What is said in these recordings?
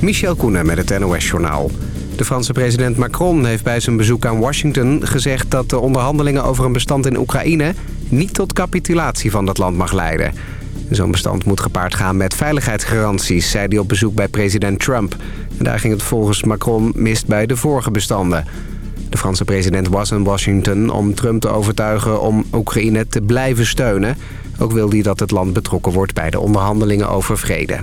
Michel Koenen met het NOS-journaal. De Franse president Macron heeft bij zijn bezoek aan Washington gezegd... dat de onderhandelingen over een bestand in Oekraïne... niet tot capitulatie van dat land mag leiden. Zo'n bestand moet gepaard gaan met veiligheidsgaranties... zei hij op bezoek bij president Trump. En daar ging het volgens Macron mis bij de vorige bestanden. De Franse president was in Washington om Trump te overtuigen... om Oekraïne te blijven steunen. Ook wil hij dat het land betrokken wordt bij de onderhandelingen over vrede.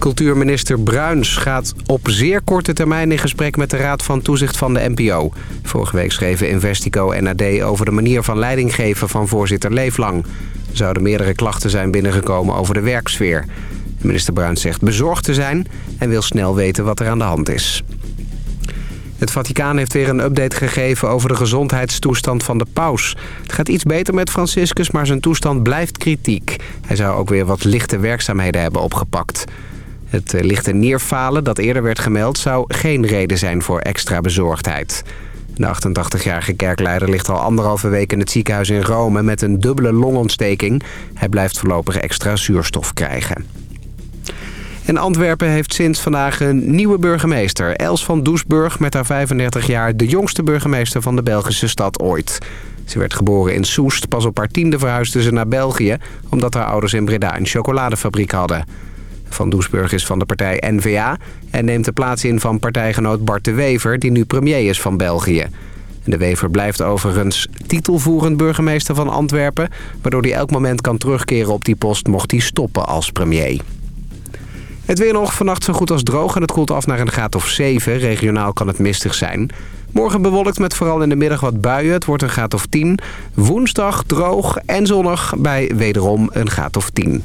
Cultuurminister Bruins gaat op zeer korte termijn in gesprek met de Raad van Toezicht van de NPO. Vorige week schreven Investico en AD over de manier van leiding geven van voorzitter Leeflang. Er zouden meerdere klachten zijn binnengekomen over de werksfeer. Minister Bruins zegt bezorgd te zijn en wil snel weten wat er aan de hand is. Het Vaticaan heeft weer een update gegeven over de gezondheidstoestand van de paus. Het gaat iets beter met Franciscus, maar zijn toestand blijft kritiek. Hij zou ook weer wat lichte werkzaamheden hebben opgepakt. Het eh, lichte neerfalen dat eerder werd gemeld zou geen reden zijn voor extra bezorgdheid. De 88-jarige kerkleider ligt al anderhalve week in het ziekenhuis in Rome met een dubbele longontsteking. Hij blijft voorlopig extra zuurstof krijgen. En Antwerpen heeft sinds vandaag een nieuwe burgemeester. Els van Doesburg, met haar 35 jaar de jongste burgemeester van de Belgische stad ooit. Ze werd geboren in Soest. Pas op haar tiende verhuisde ze naar België... omdat haar ouders in Breda een chocoladefabriek hadden. Van Doesburg is van de partij N-VA... en neemt de plaats in van partijgenoot Bart de Wever... die nu premier is van België. De Wever blijft overigens titelvoerend burgemeester van Antwerpen... waardoor hij elk moment kan terugkeren op die post mocht hij stoppen als premier. Het weer nog vannacht zo goed als droog en het koelt af naar een graad of 7. Regionaal kan het mistig zijn. Morgen bewolkt met vooral in de middag wat buien. Het wordt een graad of 10. Woensdag droog en zonnig bij wederom een graad of 10.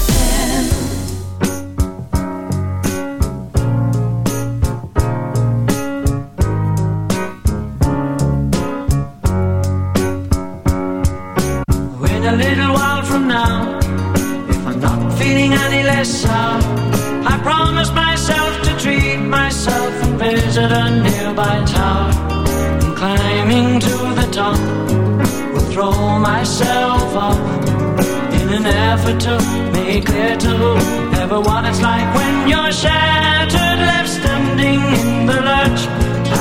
myself up in an effort to make clear to everyone it's like when you're shattered, left standing in the lurch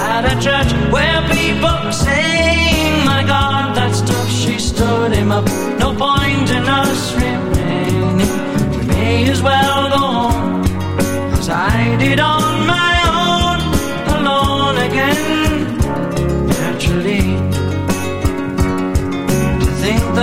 at a church where people saying, My God, that stuff she stood him up.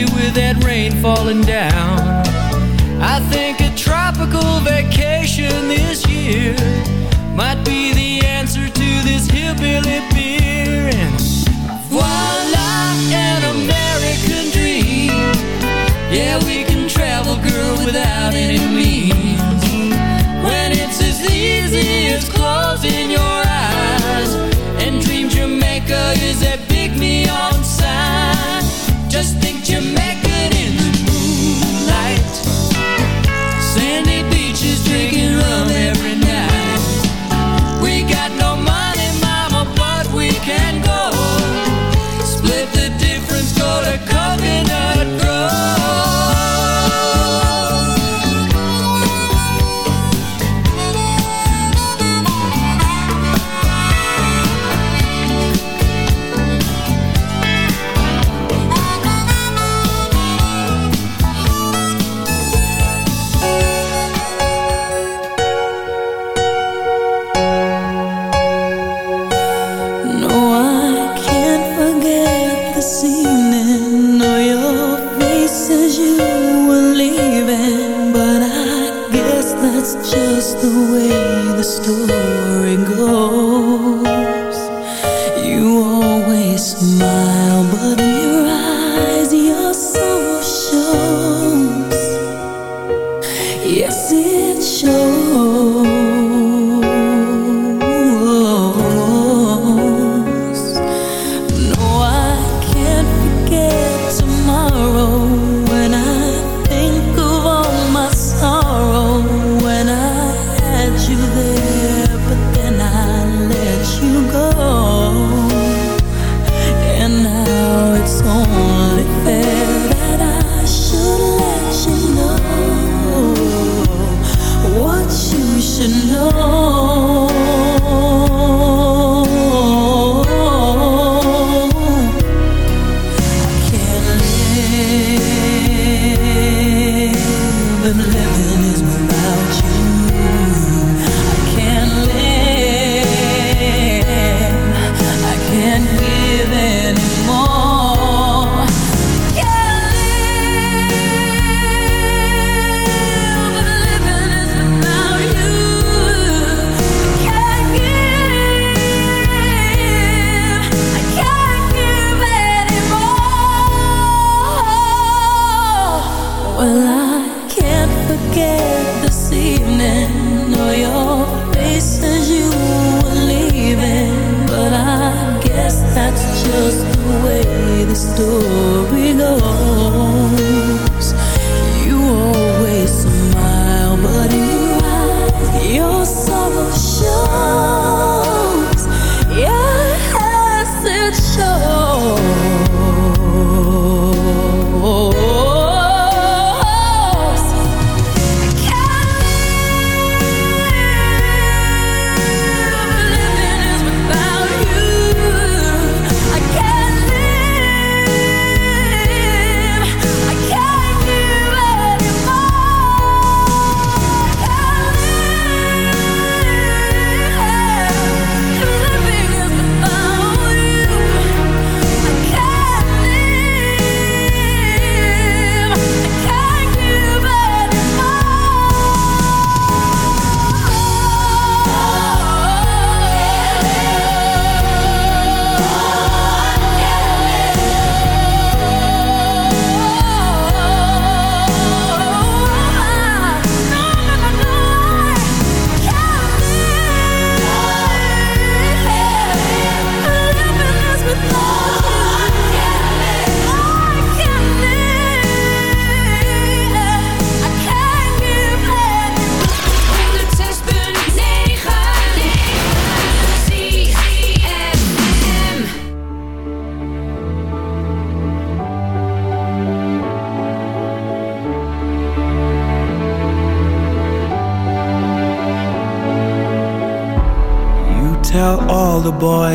Oh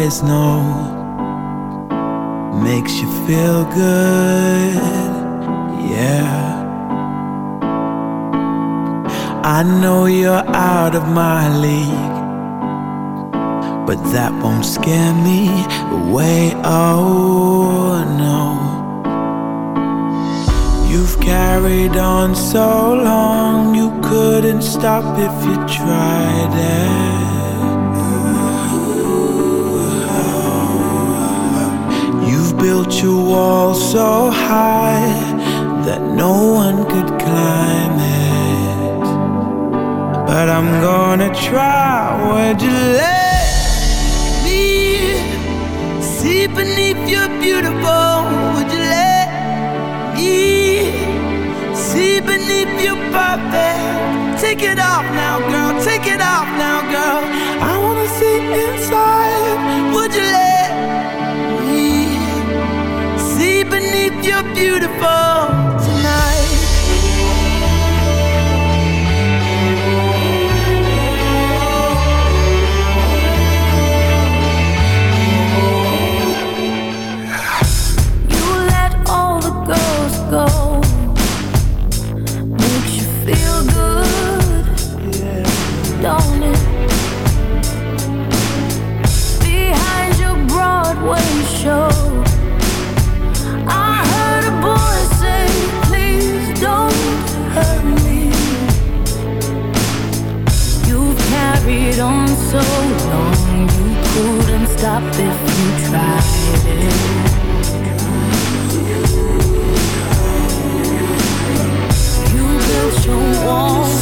the boys you're beautiful, would you let me see beneath your perfect? Take it off now, girl. Take it off now, girl. I wanna see inside. Would you let me see beneath your beautiful stop if you tried it. You built your walls.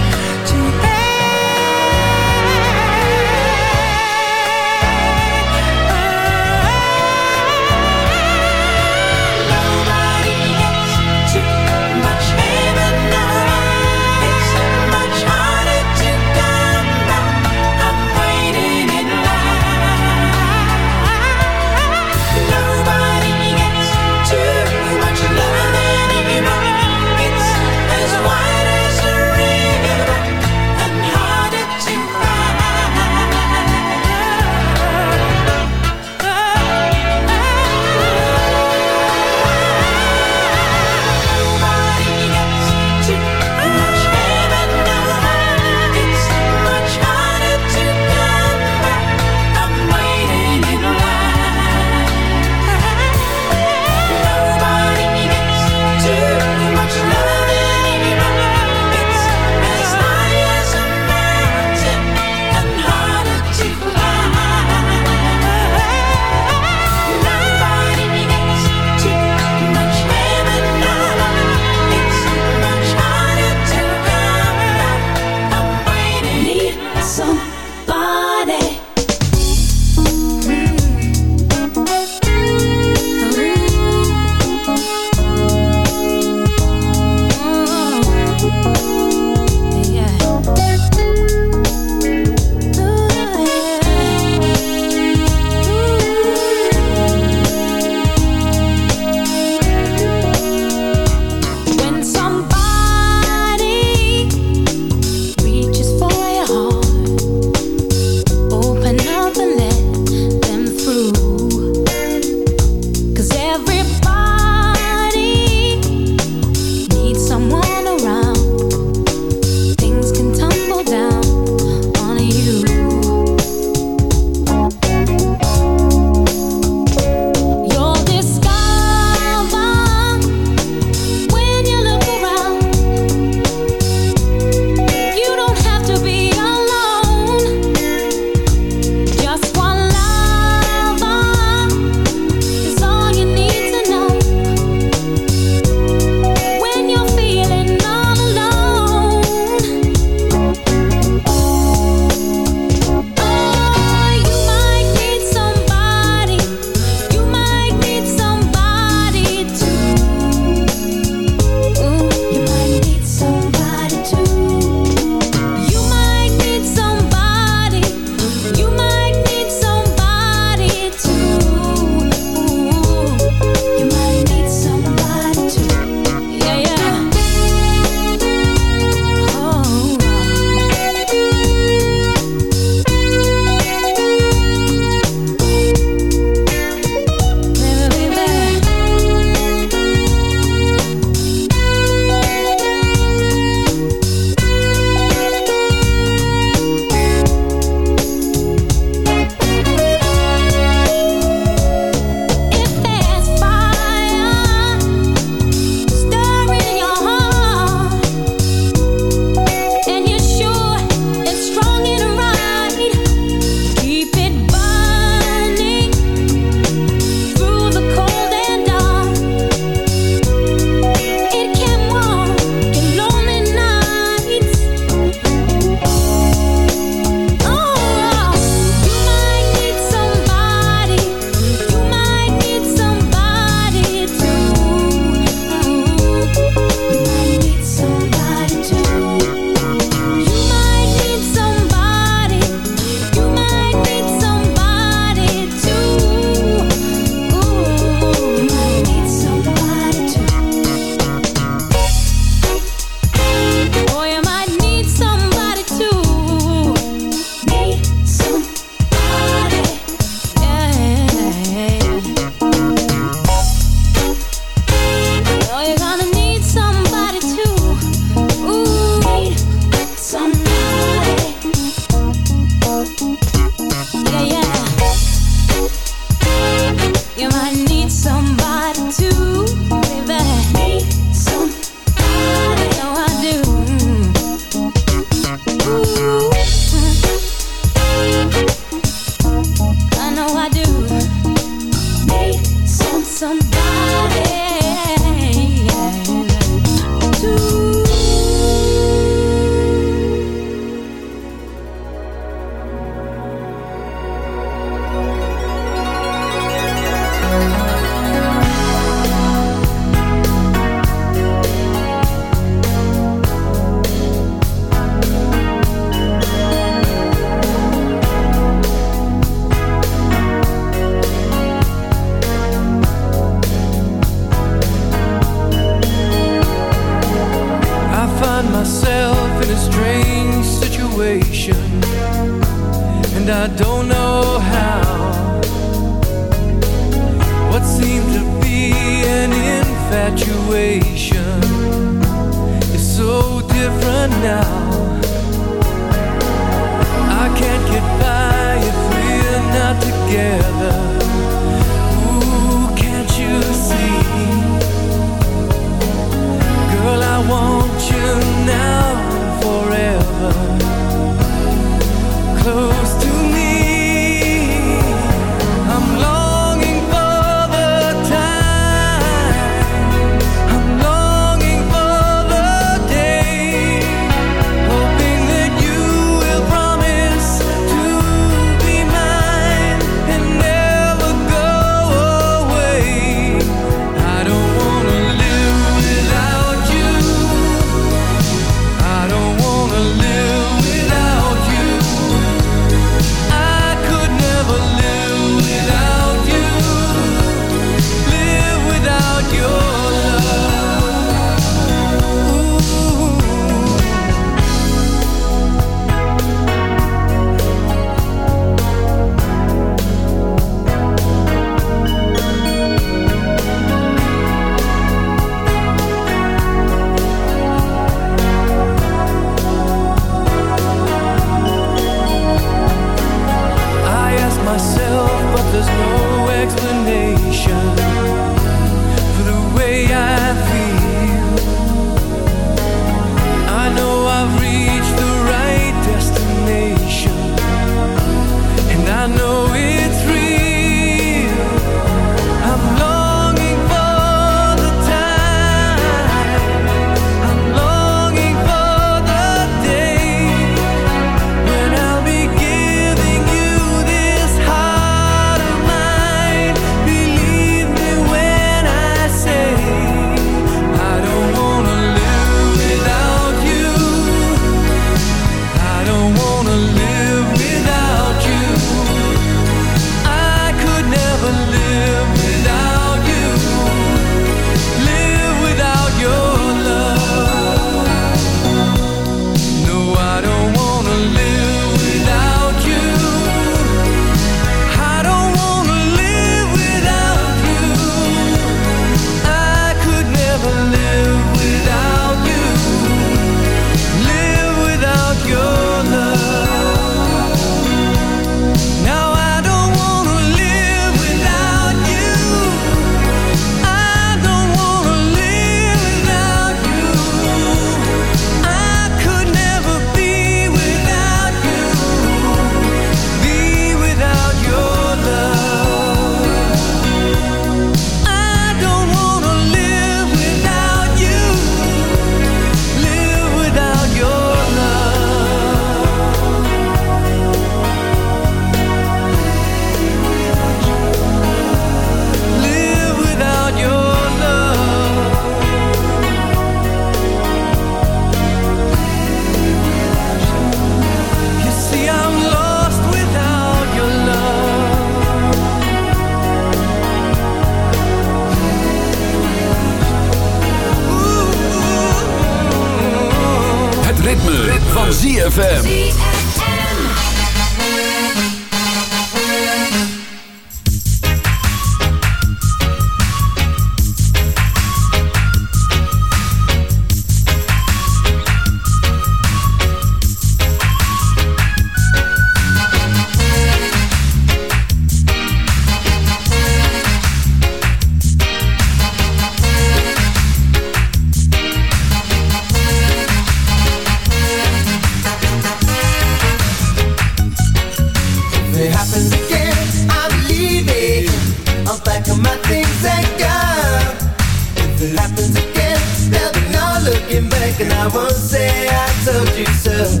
it happens again. There'll be no looking back And I won't say I told you so.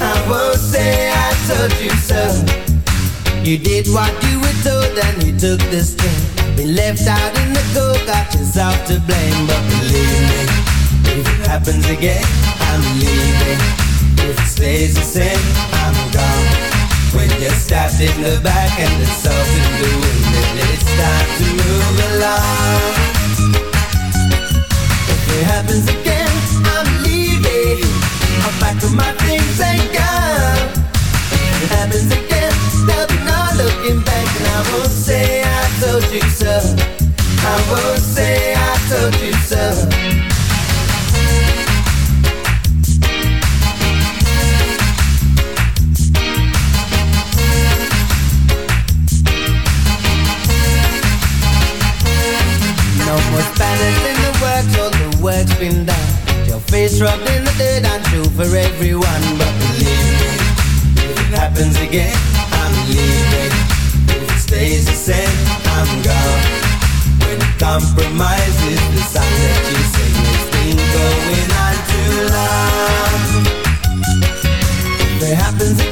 I won't say I told you so. You did what you were told And you took the stand Been left out in the cold Got yourself to blame. But believe me If it happens again I'm leaving. If it stays the same I'm gone. When you're stabbed in the back And the salt in the wind And it's time to move along it happens again, I'm leaving. I'm back to my things again. It happens again. Still be not looking back, and I won't say I told you so. I won't say I told you so. Spanish in the works work's been done. Your face rubbed in the dirt and true for everyone. But believe me, if it happens again, I'm leaving. If it stays the same, I'm gone. When compromise is the song that you sing, it's been going on too long. If it happens again,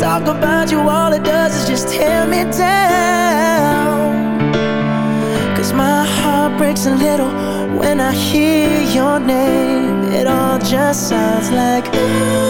talk about you, all it does is just tear me down. Cause my heart breaks a little when I hear your name. It all just sounds like ooh.